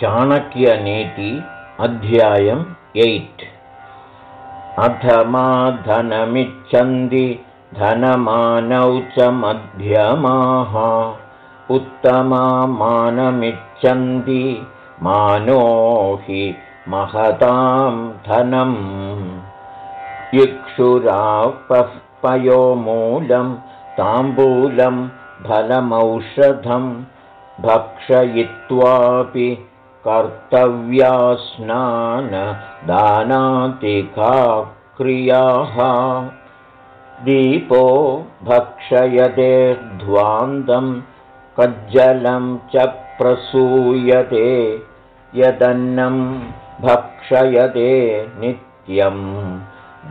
Chanakya Niti अध्यायम् eight. धनमिच्छन्ति धनमानौ च मध्यमाः। उत्तमामानमिच्छन्ति मानो हि महतां धनम् इक्षुरापः पयोमूलं ताम्बूलं फलमौषधं भक्षयित्वापि क्रियाः दीपो भक्षयते ध्वान्दं कज्जलं च प्रसूयते यदन्नं भक्षयते नित्यं।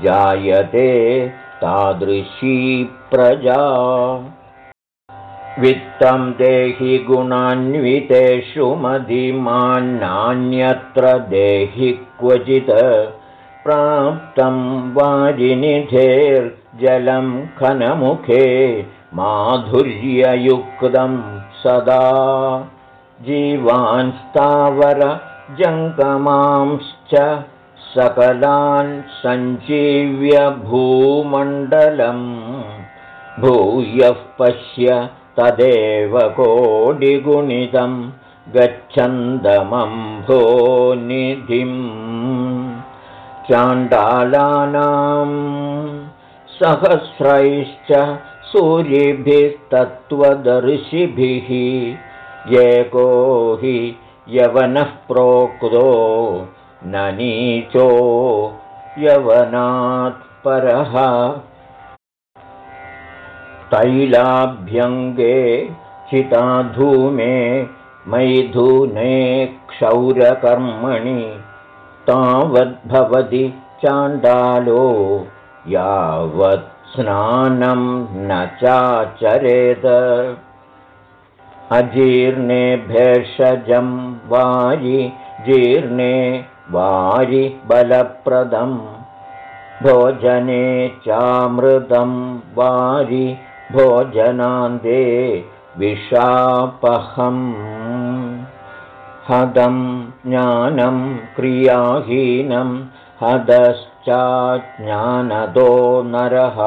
जायते तादृशी प्रजा वित्तं देहि गुणान्वितेषु मधिमान्नान्यत्र देहि क्वचित् प्राप्तं वाजिनिधेर्जलं खनमुखे माधुर्ययुक्तं सदा जीवान्स्तावरजङ्गमांश्च सकलान् सञ्जीव्य भूमण्डलम् भूयः पश्य तदेव कोडिगुणितं गच्छन्दमम्भोनिधिम् चाण्डालानां सहस्रैश्च सूर्यभिस्तत्त्वदर्शिभिः एको हि यवनः प्रोक्तो न नीचो यवनात्परः तैलाभ्यङ्गे चिताधूमे मैथुने क्षौरकर्मणि तावद्भवति चाण्डालो यावत् स्नानं न चाचरेत अजीर्णे भेषजं वारि जीर्णे वारि बलप्रदं भोजने चामृतं वारि भोजनान्ते विषापहम् हदं ज्ञानं क्रियाहीनं हदश्चाज्ञानदो नरः।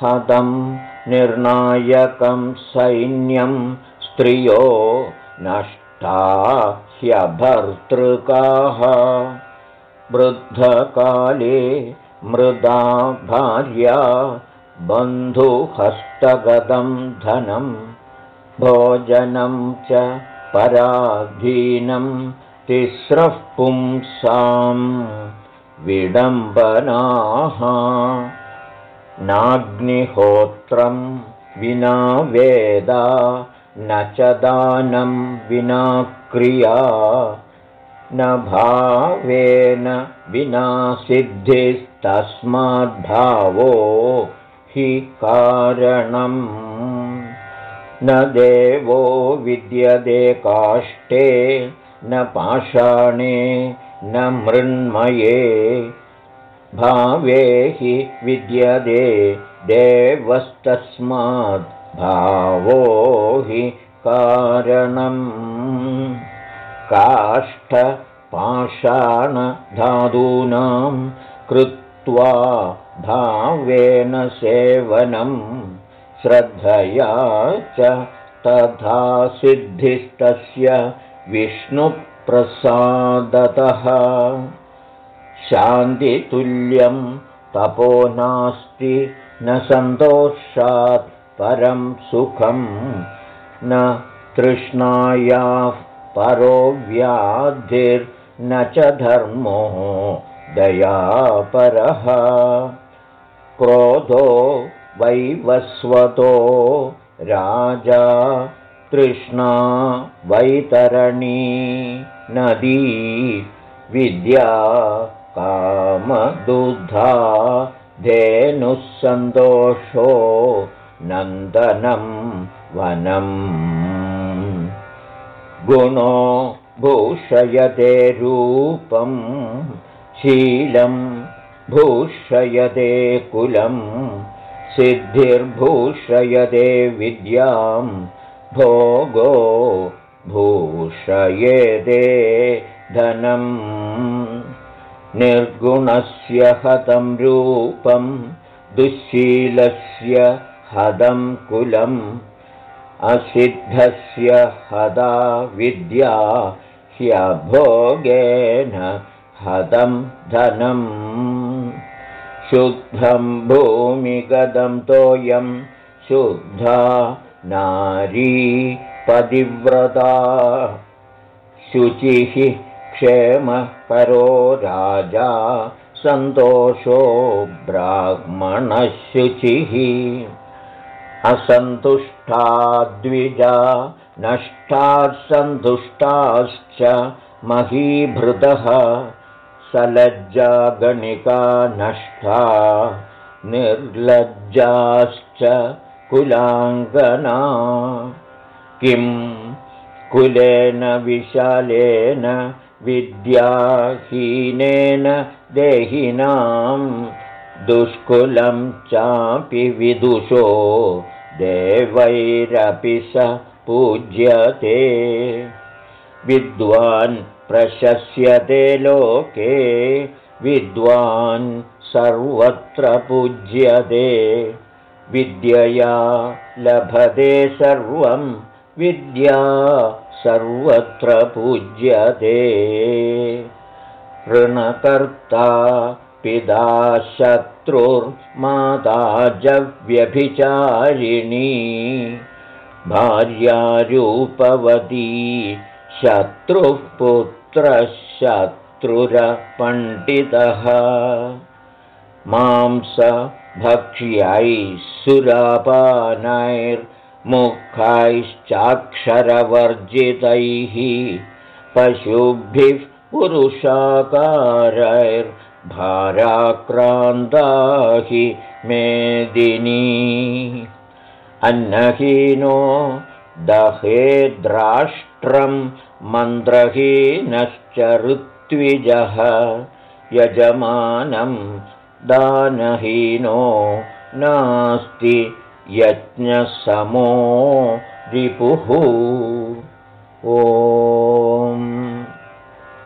हदं निर्णायकं सैन्यं स्त्रियो नष्टा ह्यभर्तृकाः। वृद्धकाले मृदा भार्या बन्धुहस्तगतं धनं भोजनं च पराधीनं तिस्रः पुंसां विडम्बनाः। नाग्निहोत्रं विना वेदा न च दानं विना क्रिया न भावेन विना सिद्धिस्तस्माद्भावो हि कारणम्। न देवो विद्यते काष्ठे न पाषाणे न मृण्मये। भावे हि विद्यते देवस्तस्मात् भावो हि कारणम्। काष्ठपाषाणधातूनां कृत्वा भावेन सेवनम् श्रद्धया च तथा सिद्धिस्तस्य विष्णुप्रसादतः। शान्तितुल्यं तपो नास्ति न सन्तोषात् परं सुखं न तृष्णायाः परो व्याधिर्न च धर्मो दयापरः। क्रोधो वैवस्वतो राजा तृष्णा वैतरणी नदी विद्या कामदुधा धेनुः सन्तोषो नन्दनं वनम् गुणो भूषयते रूपं शीलं भूषयते कुलम् सिद्धिर्भूषयते विद्यां भोगो भूषयेदे धनम् निर्गुणस्य हतं रूपं दुःशीलस्य हदं कुलम् असिद्धस्य हदा विद्या ह्यभोगेन हदं धनम् शुद्धं भूमिगदं तोयं शुद्धा नारी पदिव्रता शुचिः क्षेमपरो राजा सन्तोषो ब्राह्मणशुचिः। असन्तुष्टा द्विजा नष्टास्सन्तुष्टाश्च महीभृतः सलज्जा गणिका नष्टा निर्लज्जाश्च कुलाङ्गना। किं कुलेन विशालेन विद्याहीनेन देहिनां दुष्कुलं चापि विदुषो देवैरपि स पूज्यते विद्वान् प्रशस्यते लोके विद्वान् सर्वत्र पूज्यते। विद्यया लभते सर्वं विद्या सर्वत्र पूज्यते। ऋणकर्ता पिता शत्रुर्माता जव्यभिचारिणी भार्यारूपवती शत्रुः पुत्रः शत्रुरपण्डितः। मांस भक्ष्यैः सुरापानैर्मुखैश्चाक्षरवर्जितैः पशुभिः पुरुषाकारैर्भाराक्रान्ता हि मेदिनी। अन्नहीनो दहेद्राष्ट्रं मन्त्रहीनश्च ऋत्विजः यजमानं दानहीनो नास्ति यज्ञसमो रिपुः। ओ